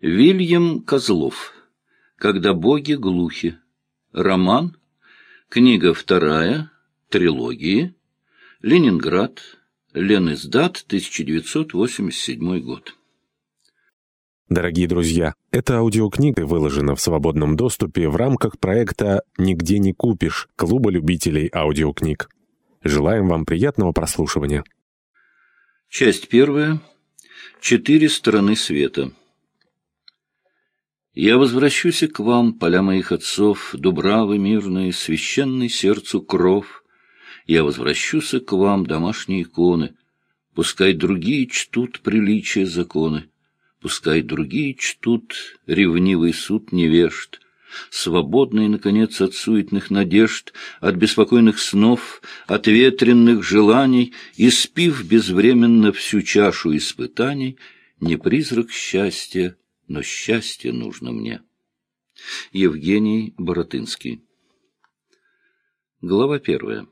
Вильям Козлов. Когда боги глухи. Роман. Книга вторая. Трилогии. Ленинград. Лениздат, 1987 год. Дорогие друзья, эта аудиокнига выложена в свободном доступе в рамках проекта «Нигде не купишь» Клуба любителей аудиокниг. Желаем вам приятного прослушивания. Часть первая. Четыре стороны света. Я возвращусь к вам, поля моих отцов, дубравы мирные, священный сердцу кров. Я возвращусь к вам, домашние иконы. Пускай другие чтут приличия законы, Пускай другие чтут ревнивый суд невежд, Свободный, наконец, от суетных надежд, От беспокойных снов, от ветренных желаний, И спив безвременно всю чашу испытаний, Не призрак счастья, но счастье нужно мне. Евгений Боротынский Глава первая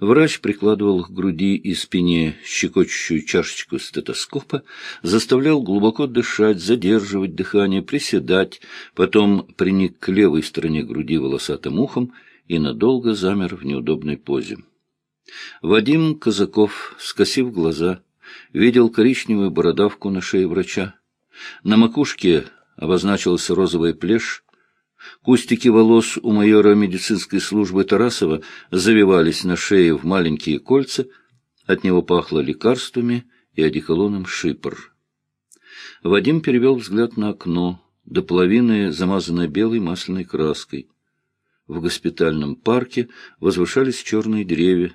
Врач прикладывал к груди и спине щекочущую чашечку стетоскопа, заставлял глубоко дышать, задерживать дыхание, приседать, потом приник к левой стороне груди волосатым ухом и надолго замер в неудобной позе. Вадим Казаков, скосив глаза, видел коричневую бородавку на шее врача. На макушке обозначилась розовая плешь, Кустики волос у майора медицинской службы Тарасова завивались на шее в маленькие кольца, от него пахло лекарствами и одеколоном шипр. Вадим перевел взгляд на окно, до половины замазанное белой масляной краской. В госпитальном парке возвышались черные деревья.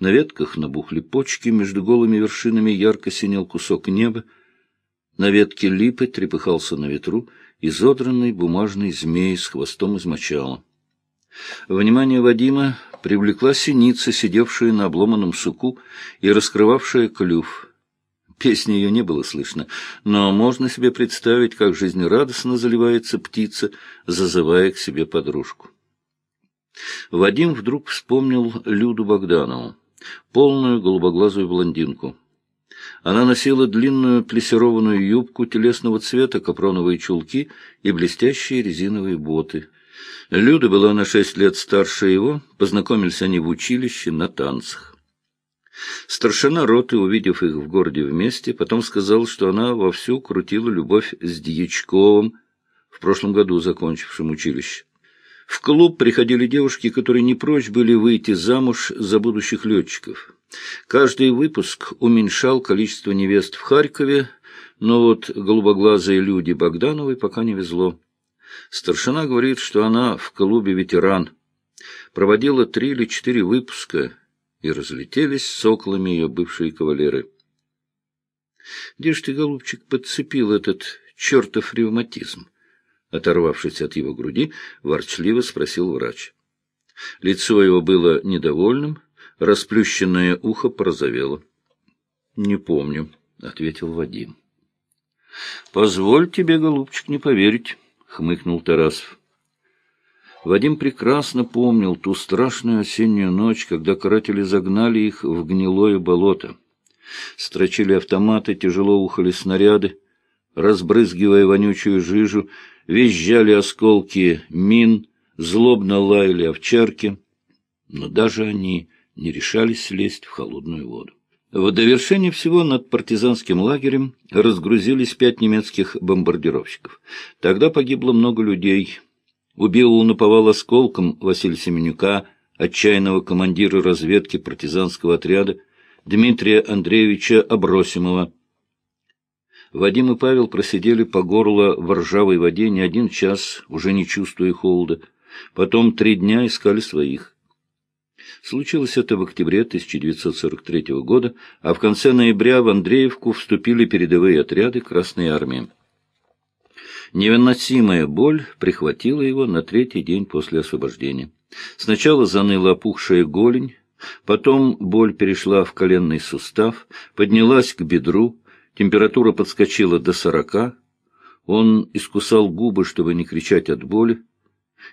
На ветках набухли почки, между голыми вершинами ярко синел кусок неба. На ветке липы трепыхался на ветру изодранный бумажный змей с хвостом из мочала. Внимание Вадима привлекла синица, сидевшая на обломанном суку и раскрывавшая клюв. Песни ее не было слышно, но можно себе представить, как жизнерадостно заливается птица, зазывая к себе подружку. Вадим вдруг вспомнил Люду Богданову, полную голубоглазую блондинку. Она носила длинную плессированную юбку телесного цвета, капроновые чулки и блестящие резиновые боты. Люда была на шесть лет старше его, познакомились они в училище на танцах. Старшина роты, увидев их в городе вместе, потом сказал, что она вовсю крутила любовь с Дьячковым, в прошлом году закончившим училище. В клуб приходили девушки, которые не прочь были выйти замуж за будущих летчиков. Каждый выпуск уменьшал количество невест в Харькове, но вот голубоглазые люди Богдановой пока не везло. Старшина говорит, что она в клубе ветеран. Проводила три или четыре выпуска, и разлетелись соколами ее бывшие кавалеры. Где ж ты, голубчик, подцепил этот чертов ревматизм? Оторвавшись от его груди, ворчливо спросил врач. Лицо его было недовольным, Расплющенное ухо порозовело. — Не помню, — ответил Вадим. — Позволь тебе, голубчик, не поверить, — хмыкнул Тарасов. Вадим прекрасно помнил ту страшную осеннюю ночь, когда каратели загнали их в гнилое болото. Строчили автоматы, тяжело ухали снаряды, разбрызгивая вонючую жижу, визжали осколки мин, злобно лаяли овчарки. Но даже они не решались слезть в холодную воду. В довершение всего над партизанским лагерем разгрузились пять немецких бомбардировщиков. Тогда погибло много людей. Убил наповал осколком Василия Семенюка, отчаянного командира разведки партизанского отряда, Дмитрия Андреевича Абросимова. Вадим и Павел просидели по горло в ржавой воде не один час, уже не чувствуя холода. Потом три дня искали своих. Случилось это в октябре 1943 года, а в конце ноября в Андреевку вступили передовые отряды Красной Армии. Невыносимая боль прихватила его на третий день после освобождения. Сначала заныла опухшая голень, потом боль перешла в коленный сустав, поднялась к бедру, температура подскочила до сорока. Он искусал губы, чтобы не кричать от боли.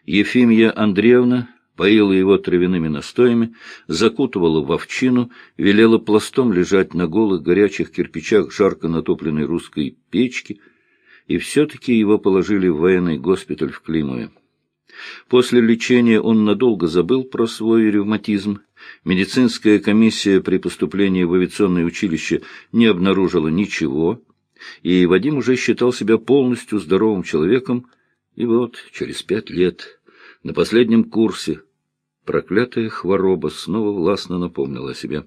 Ефимия Андреевна поила его травяными настоями, закутывала в овчину, велела пластом лежать на голых горячих кирпичах жарко натопленной русской печки, и все-таки его положили в военный госпиталь в Климове. После лечения он надолго забыл про свой ревматизм. Медицинская комиссия при поступлении в авиационное училище не обнаружила ничего, и Вадим уже считал себя полностью здоровым человеком, и вот через пять лет, на последнем курсе, проклятая хвороба снова властно напомнила о себе.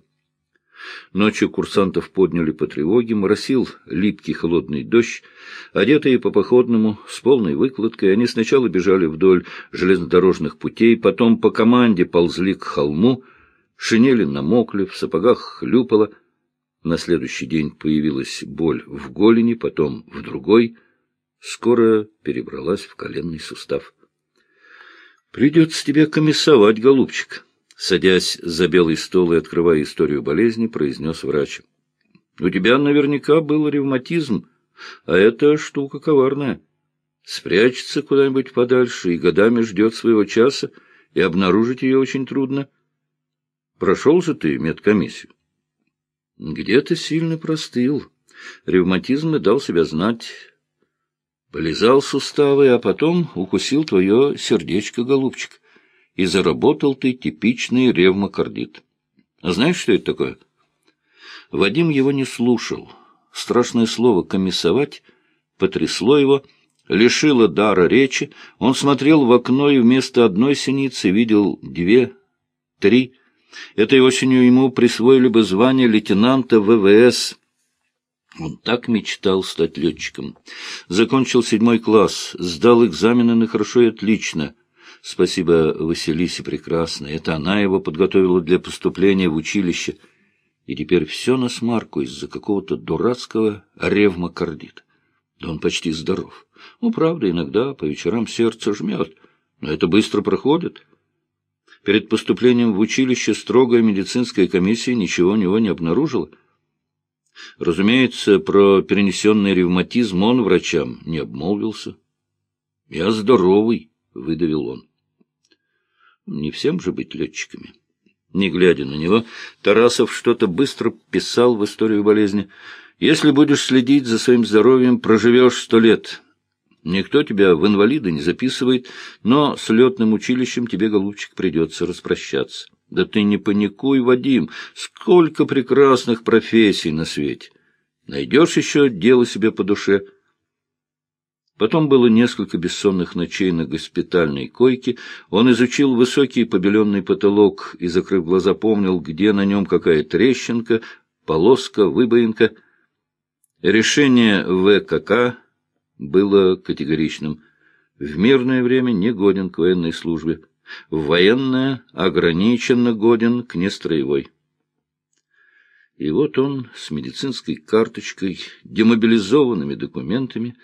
Ночью курсантов подняли по тревоге, моросил липкий холодный дождь. Одетые по походному, с полной выкладкой, они сначала бежали вдоль железнодорожных путей, потом по команде ползли к холму, шинели намокли, в сапогах хлюпало. На следующий день появилась боль в голени, потом в другой. Скоро перебралась в коленный сустав. — Придется тебе комиссовать, голубчик, садясь за белый стол и открывая историю болезни, произнес врач. — У тебя наверняка был ревматизм, а это штука коварная. Спрячется куда-нибудь подальше и годами ждет своего часа, и обнаружить ее очень трудно. Прошел же ты медкомиссию? Где-то сильно простыл. Ревматизм и дал себя знать. Полезал суставы, а потом укусил твое сердечко, голубчик и заработал ты типичный ревмокардит. А знаешь, что это такое? Вадим его не слушал. Страшное слово «комиссовать» потрясло его, лишило дара речи. Он смотрел в окно и вместо одной синицы видел две, три. Этой осенью ему присвоили бы звание лейтенанта ВВС. Он так мечтал стать летчиком. Закончил седьмой класс, сдал экзамены на хорошо и отлично — Спасибо Василисе Прекрасной. Это она его подготовила для поступления в училище. И теперь все на смарку из-за какого-то дурацкого ревмокардита. Да он почти здоров. Ну, правда, иногда по вечерам сердце жмет, но это быстро проходит. Перед поступлением в училище строгая медицинская комиссия ничего у него не обнаружила. Разумеется, про перенесенный ревматизм он врачам не обмолвился. «Я здоровый», — выдавил он. Не всем же быть летчиками. Не глядя на него, Тарасов что-то быстро писал в историю болезни. «Если будешь следить за своим здоровьем, проживешь сто лет. Никто тебя в инвалиды не записывает, но с летным училищем тебе, голубчик, придется распрощаться. Да ты не паникуй, Вадим, сколько прекрасных профессий на свете. Найдешь еще дело себе по душе». Потом было несколько бессонных ночей на госпитальной койке. Он изучил высокий побеленный потолок и, закрыв глаза, помнил, где на нем какая трещинка, полоска, выбоинка. Решение ВКК было категоричным. В мирное время не годен к военной службе, в военное ограниченно годен к нестроевой. И вот он с медицинской карточкой, демобилизованными документами,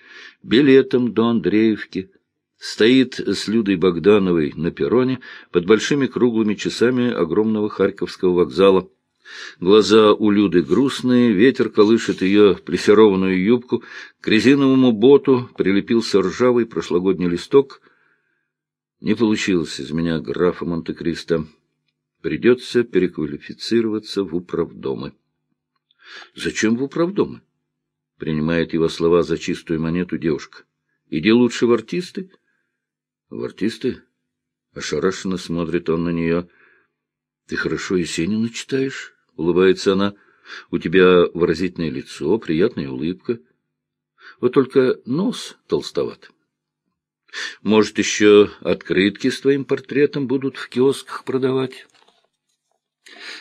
билетом до Андреевки, стоит с Людой Богдановой на перроне под большими круглыми часами огромного Харьковского вокзала. Глаза у Люды грустные, ветер колышет ее плессированную юбку, к резиновому боту прилепился ржавый прошлогодний листок. Не получилось из меня графа Монте-Кристо. Придется переквалифицироваться в управдомы. Зачем в управдомы? Принимает его слова за чистую монету девушка. Иди лучше в артисты. В артисты? Ошарашенно смотрит он на нее. Ты хорошо Есенина читаешь? Улыбается она. У тебя выразительное лицо, приятная улыбка. Вот только нос толстоват. Может, еще открытки с твоим портретом будут в киосках продавать?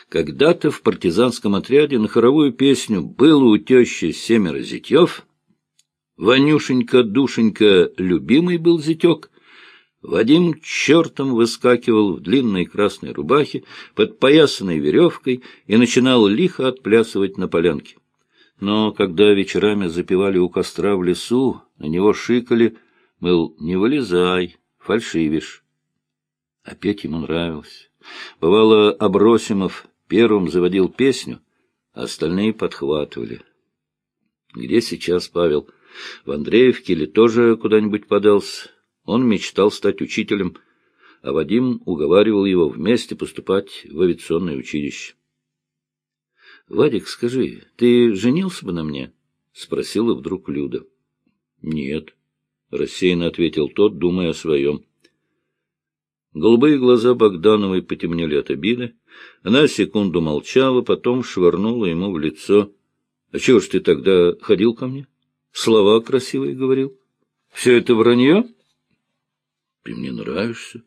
Когда-то в партизанском отряде на хоровую песню «Было у тещи семеро зятьев», Ванюшенька-душенька любимый был зятек, Вадим чертом выскакивал в длинной красной рубахе, подпоясанной веревкой, и начинал лихо отплясывать на полянке. Но когда вечерами запивали у костра в лесу, на него шикали, мыл, не вылезай, фальшивишь. Опять ему нравилось. Бывало, Абросимов первым заводил песню, а остальные подхватывали. Где сейчас Павел? В Андреевке или тоже куда-нибудь подался? Он мечтал стать учителем. а Вадим уговаривал его вместе поступать в авиационное училище. — Вадик, скажи, ты женился бы на мне? — спросила вдруг Люда. — Нет, — рассеянно ответил тот, думая о своем. Голубые глаза Богдановой потемнели от обиды. Она секунду молчала, потом швырнула ему в лицо. — А чего ж ты тогда ходил ко мне? Слова красивые говорил. Все это вранье? — Ты мне нравишься.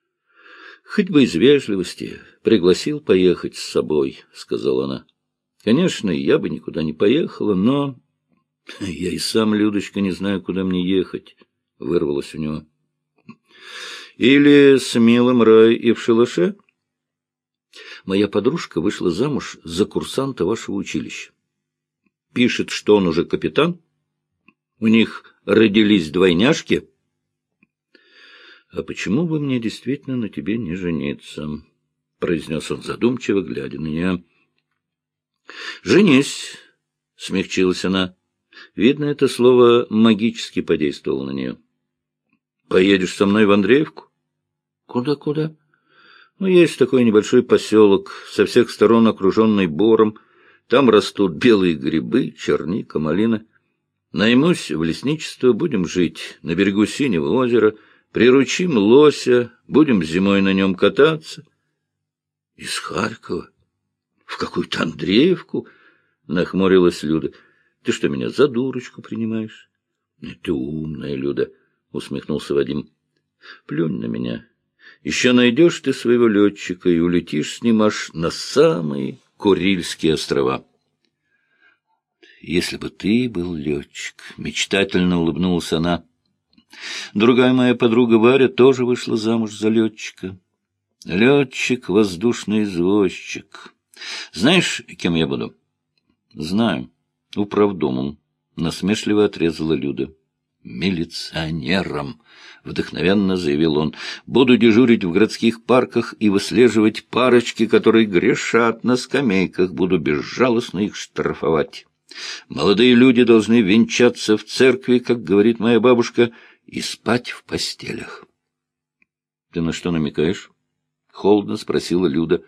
— Хоть бы из вежливости пригласил поехать с собой, — сказала она. — Конечно, я бы никуда не поехала, но... — Я и сам, Людочка, не знаю, куда мне ехать, — вырвалось у него. — Или с милым рай и в шалаше? Моя подружка вышла замуж за курсанта вашего училища. Пишет, что он уже капитан. У них родились двойняшки. А почему бы мне действительно на тебе не жениться? произнес он задумчиво, глядя на нее. «Женись!» — смягчилась она. Видно, это слово магически подействовало на нее. «Поедешь со мной в Андреевку?» «Куда-куда?» «Ну, есть такой небольшой поселок, со всех сторон окруженный бором. Там растут белые грибы, черника, малина. Наймусь в лесничество, будем жить на берегу Синего озера, приручим лося, будем зимой на нем кататься». «Из Харькова? В какую-то Андреевку?» — нахмурилась Люда. «Ты что, меня за дурочку принимаешь?» «Ты умная, Люда», — усмехнулся Вадим. «Плюнь на меня». Еще найдешь ты своего летчика и улетишь с ним аж на самые Курильские острова. Если бы ты был летчик, мечтательно улыбнулась она. Другая моя подруга Варя тоже вышла замуж за летчика. Летчик, воздушный извозчик. Знаешь, кем я буду? Знаю. Управдомом. Насмешливо отрезала Люда милиционером, — вдохновенно заявил он. — Буду дежурить в городских парках и выслеживать парочки, которые грешат на скамейках. Буду безжалостно их штрафовать. Молодые люди должны венчаться в церкви, как говорит моя бабушка, и спать в постелях. — Ты на что намекаешь? — холодно спросила Люда.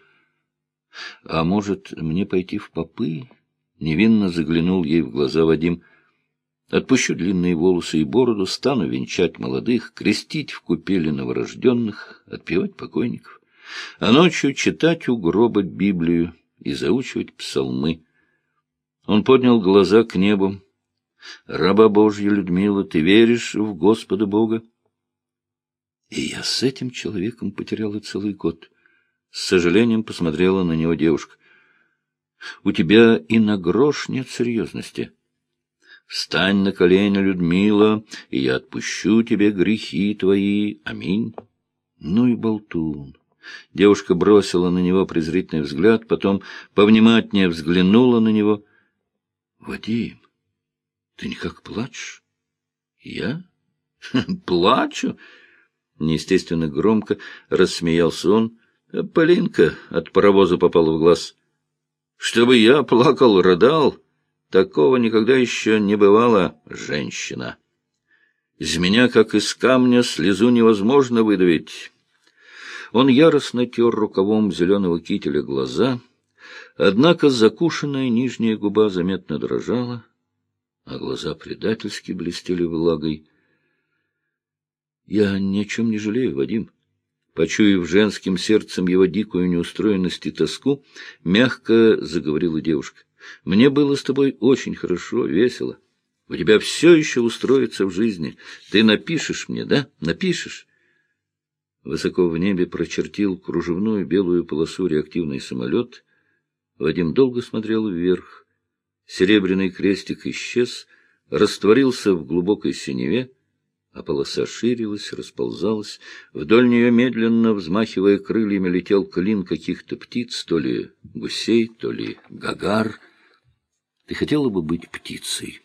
— А может, мне пойти в попы? — невинно заглянул ей в глаза Вадим. — Отпущу длинные волосы и бороду, стану венчать молодых, крестить в купели новорожденных, отпевать покойников, а ночью читать у гроба Библию и заучивать псалмы. Он поднял глаза к небу. «Раба Божья Людмила, ты веришь в Господа Бога?» И я с этим человеком потеряла целый год. С сожалением посмотрела на него девушка. «У тебя и на грош нет серьезности». Встань на колени, Людмила, и я отпущу тебе грехи твои. Аминь. Ну и болтун. Девушка бросила на него презрительный взгляд, потом повнимательнее взглянула на него. — Вадим, ты никак плачешь? — Я? — Плачу? Неестественно громко рассмеялся он. Полинка от паровоза попала в глаз. — Чтобы я плакал, рыдал? Такого никогда еще не бывало, женщина. Из меня, как из камня, слезу невозможно выдавить. Он яростно тер рукавом зеленого кителя глаза, однако закушенная нижняя губа заметно дрожала, а глаза предательски блестели влагой. — Я ни о чем не жалею, Вадим. Почуяв женским сердцем его дикую неустроенность и тоску, мягко заговорила девушка. Мне было с тобой очень хорошо, весело. У тебя все еще устроится в жизни. Ты напишешь мне, да? Напишешь?» Высоко в небе прочертил кружевную белую полосу реактивный самолет. Вадим долго смотрел вверх. Серебряный крестик исчез, растворился в глубокой синеве, а полоса ширилась, расползалась. Вдоль нее, медленно взмахивая крыльями, летел клин каких-то птиц, то ли гусей, то ли гагар — ты хотела бы быть птицей?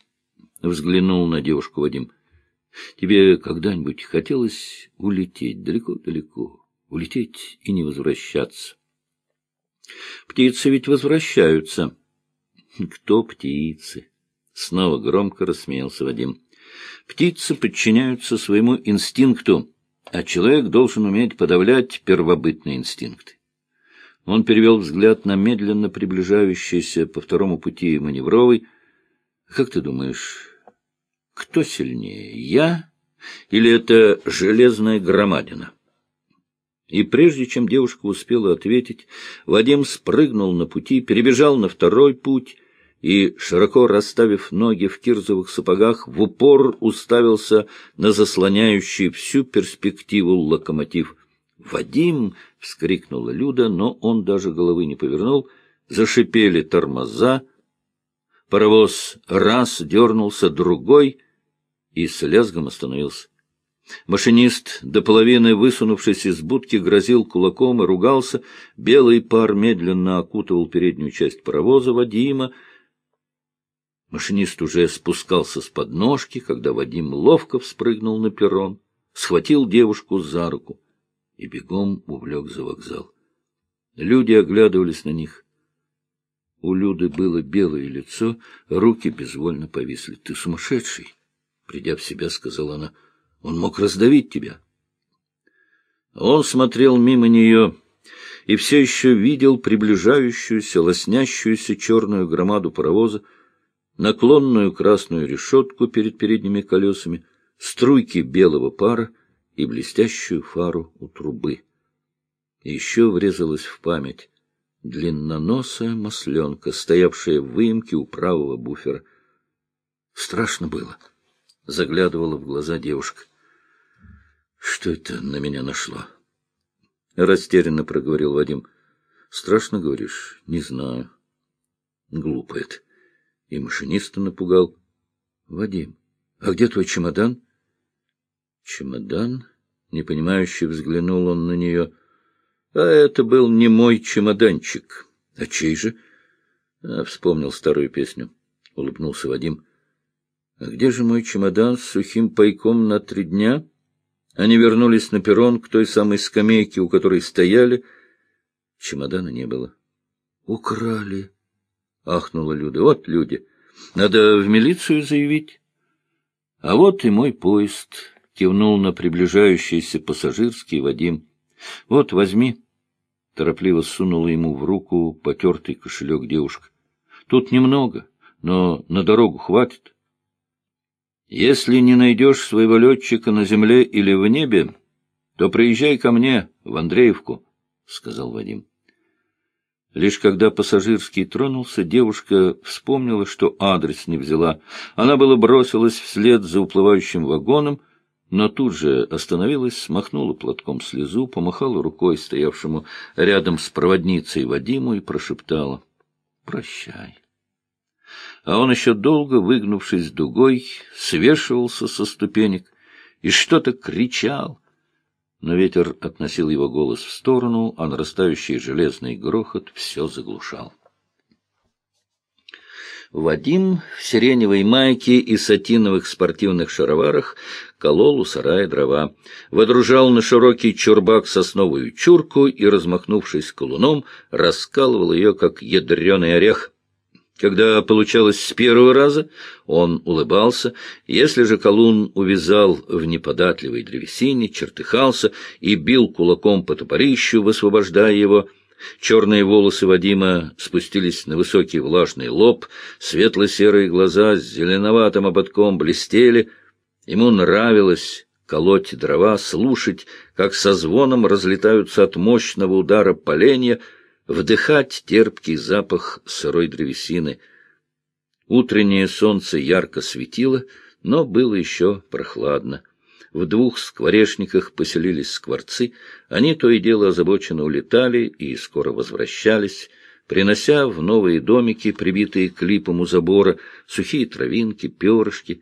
Взглянул на девушку Вадим. Тебе когда-нибудь хотелось улететь далеко-далеко, улететь и не возвращаться? Птицы ведь возвращаются. Кто птицы? Снова громко рассмеялся Вадим. Птицы подчиняются своему инстинкту. а человек должен уметь подавлять первобытные инстинкты. Он перевел взгляд на медленно приближающийся по второму пути маневровый. Как ты думаешь, кто сильнее, я или это железная громадина? И прежде чем девушка успела ответить, Вадим спрыгнул на пути, перебежал на второй путь и, широко расставив ноги в кирзовых сапогах, в упор уставился на заслоняющий всю перспективу локомотив. «Вадим!» — вскрикнула Люда, но он даже головы не повернул. Зашипели тормоза. Паровоз раз дернулся, другой и с лязгом остановился. Машинист, до половины высунувшись из будки, грозил кулаком и ругался. Белый пар медленно окутывал переднюю часть паровоза Вадима. Машинист уже спускался с подножки, когда Вадим ловко вспрыгнул на перрон, схватил девушку за руку и бегом увлек за вокзал. Люди оглядывались на них. У Люды было белое лицо, руки безвольно повисли. — Ты сумасшедший! — придя в себя, сказала она. — он мог раздавить тебя. Он смотрел мимо нее и все еще видел приближающуюся, лоснящуюся черную громаду паровоза, наклонную красную решетку перед передними колесами, струйки белого пара и блестящую фару у трубы. Еще врезалась в память длинноносая масленка, стоявшая в выемке у правого буфера. Страшно было. Заглядывала в глаза девушка. Что это на меня нашло? Растерянно проговорил Вадим. Страшно говоришь? Не знаю. Глупо это. И машиниста напугал. Вадим, а где твой чемодан? Чемодан? Непонимающе взглянул он на нее. А это был не мой чемоданчик. А чей же? А, вспомнил старую песню. Улыбнулся Вадим. А где же мой чемодан с сухим пайком на три дня? Они вернулись на перрон к той самой скамейке, у которой стояли. Чемодана не было. «Украли!» — ахнула Люда. «Вот люди. Надо в милицию заявить». «А вот и мой поезд», — кивнул на приближающийся пассажирский Вадим. «Вот, возьми». Торопливо сунула ему в руку потертый кошелек девушка. «Тут немного, но на дорогу хватит». Если не найдешь своего летчика на земле или в небе, то приезжай ко мне в Андреевку, — сказал Вадим. Лишь когда пассажирский тронулся, девушка вспомнила, что адрес не взяла. Она было бросилась вслед за уплывающим вагоном, но тут же остановилась, смахнула платком слезу, помахала рукой стоявшему рядом с проводницей Вадиму и прошептала «Прощай» а он еще долго, выгнувшись дугой, свешивался со ступенек и что-то кричал. Но ветер относил его голос в сторону, а нарастающий железный грохот все заглушал. Вадим в сиреневой майке и сатиновых спортивных шароварах колол у сарая дрова, водружал на широкий чурбак сосновую чурку и, размахнувшись колуном, раскалывал ее, как ядреный орех — когда получалось с первого раза, он улыбался. Если же колун увязал в неподатливой древесине, чертыхался и бил кулаком по топорищу, высвобождая его, черные волосы Вадима спустились на высокий влажный лоб, светло-серые глаза с зеленоватым ободком блестели. Ему нравилось колоть дрова, слушать, как со звоном разлетаются от мощного удара поленья, вдыхать терпкий запах сырой древесины. Утреннее солнце ярко светило, но было еще прохладно. В двух скворечниках поселились скворцы, они то и дело озабоченно улетали и скоро возвращались, принося в новые домики, прибитые к липам у забора, сухие травинки, перышки.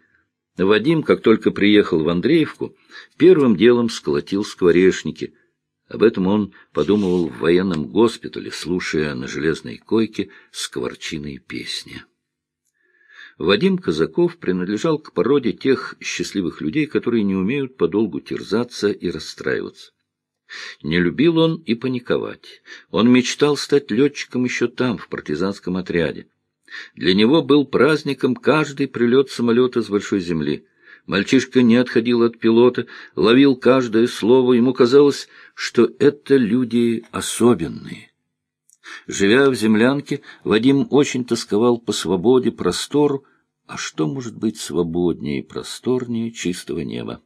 Вадим, как только приехал в Андреевку, первым делом сколотил скворечники — об этом он подумывал в военном госпитале, слушая на железной койке скворчиные песни. Вадим Казаков принадлежал к породе тех счастливых людей, которые не умеют подолгу терзаться и расстраиваться. Не любил он и паниковать. Он мечтал стать летчиком еще там, в партизанском отряде. Для него был праздником каждый прилет самолета с большой земли — Мальчишка не отходил от пилота, ловил каждое слово. Ему казалось, что это люди особенные. Живя в землянке, Вадим очень тосковал по свободе, простору, а что может быть свободнее и просторнее чистого неба?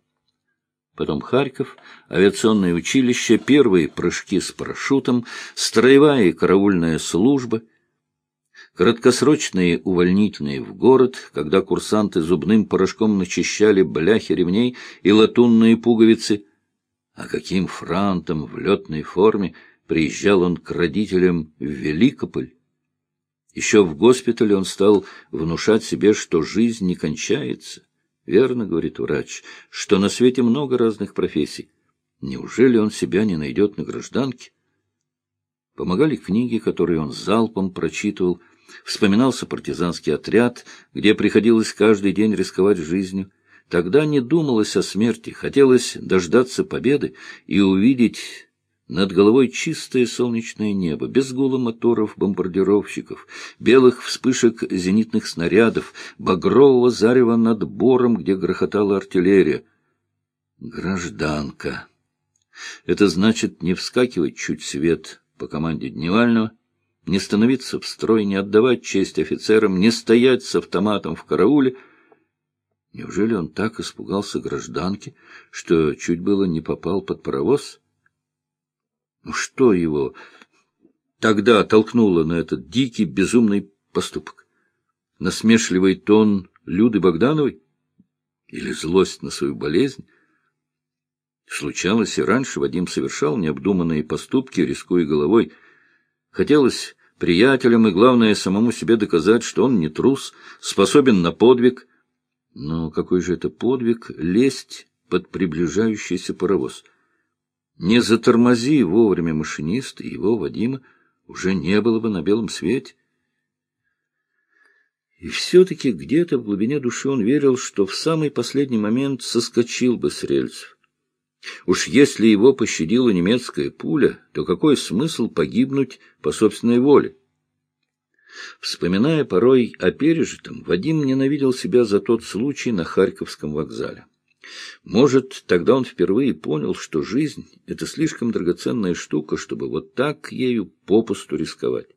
Потом Харьков, авиационное училище, первые прыжки с парашютом, строевая и караульная служба, краткосрочные увольнительные в город, когда курсанты зубным порошком начищали бляхи ремней и латунные пуговицы. А каким франтом в летной форме приезжал он к родителям в Великополь? Еще в госпитале он стал внушать себе, что жизнь не кончается. Верно, говорит врач, что на свете много разных профессий. Неужели он себя не найдет на гражданке? Помогали книги, которые он залпом прочитывал. Вспоминался партизанский отряд, где приходилось каждый день рисковать жизнью. Тогда не думалось о смерти, хотелось дождаться победы и увидеть над головой чистое солнечное небо, без гула моторов бомбардировщиков, белых вспышек зенитных снарядов, багрового зарева над бором, где грохотала артиллерия. Гражданка. Это значит не вскакивать чуть свет по команде Дневального, не становиться в строй, не отдавать честь офицерам, не стоять с автоматом в карауле. Неужели он так испугался гражданки, что чуть было не попал под паровоз? Ну что его тогда толкнуло на этот дикий, безумный поступок? Насмешливый тон Люды Богдановой? Или злость на свою болезнь? Случалось и раньше Вадим совершал необдуманные поступки, рискуя головой. Хотелось приятелям и, главное, самому себе доказать, что он не трус, способен на подвиг. Но какой же это подвиг — лезть под приближающийся паровоз — не затормози вовремя машинист и его, Вадима, уже не было бы на белом свете. И все-таки где-то в глубине души он верил, что в самый последний момент соскочил бы с рельсов. Уж если его пощадила немецкая пуля, то какой смысл погибнуть по собственной воле? Вспоминая порой о пережитом, Вадим ненавидел себя за тот случай на Харьковском вокзале. Может, тогда он впервые понял, что жизнь — это слишком драгоценная штука, чтобы вот так ею попусту рисковать.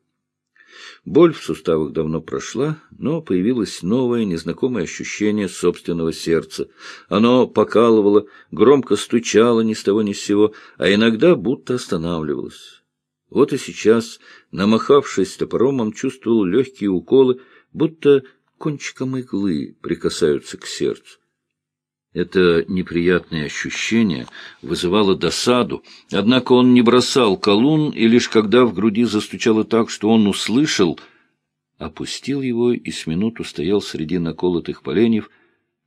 Боль в суставах давно прошла, но появилось новое, незнакомое ощущение собственного сердца. Оно покалывало, громко стучало ни с того ни с сего, а иногда будто останавливалось. Вот и сейчас, намахавшись топором, он чувствовал легкие уколы, будто кончиком иглы прикасаются к сердцу. Это неприятное ощущение вызывало досаду, однако он не бросал колун, и лишь когда в груди застучало так, что он услышал, опустил его и с минуту стоял среди наколотых поленьев,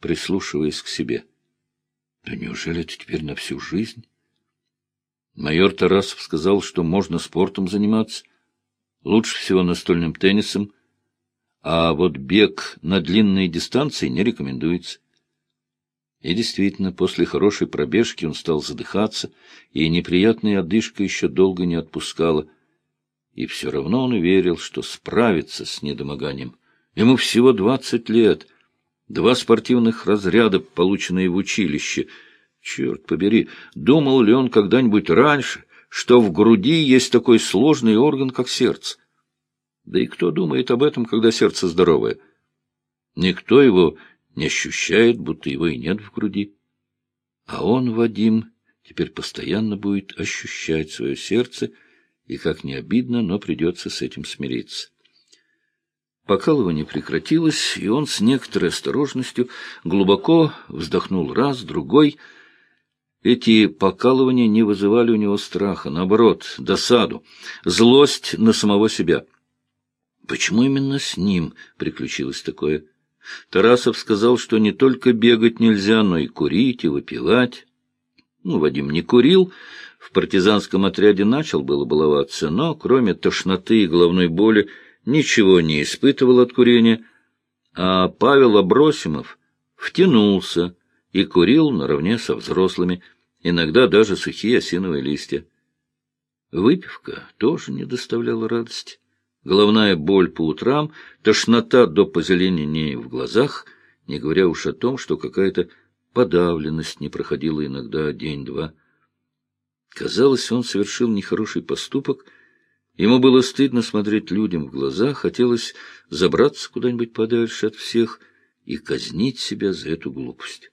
прислушиваясь к себе. Да неужели это теперь на всю жизнь? Майор Тарасов сказал, что можно спортом заниматься, лучше всего настольным теннисом, а вот бег на длинные дистанции не рекомендуется. И действительно, после хорошей пробежки он стал задыхаться, и неприятная одышка еще долго не отпускала. И все равно он верил, что справится с недомоганием. Ему всего двадцать лет, два спортивных разряда, полученные в училище. Черт побери, думал ли он когда-нибудь раньше, что в груди есть такой сложный орган, как сердце? Да и кто думает об этом, когда сердце здоровое? Никто его не ощущает, будто его и нет в груди. А он, Вадим, теперь постоянно будет ощущать свое сердце, и, как не обидно, но придется с этим смириться. Покалывание прекратилось, и он с некоторой осторожностью глубоко вздохнул раз, другой. Эти покалывания не вызывали у него страха, наоборот, досаду, злость на самого себя. Почему именно с ним приключилось такое? Тарасов сказал, что не только бегать нельзя, но и курить, и выпивать. Ну, Вадим не курил, в партизанском отряде начал было баловаться, но кроме тошноты и головной боли ничего не испытывал от курения, а Павел Абросимов втянулся и курил наравне со взрослыми, иногда даже сухие осиновые листья. Выпивка тоже не доставляла радости головная боль по утрам, тошнота до позеленения в глазах, не говоря уж о том, что какая-то подавленность не проходила иногда день-два. Казалось, он совершил нехороший поступок. Ему было стыдно смотреть людям в глаза, хотелось забраться куда-нибудь подальше от всех и казнить себя за эту глупость.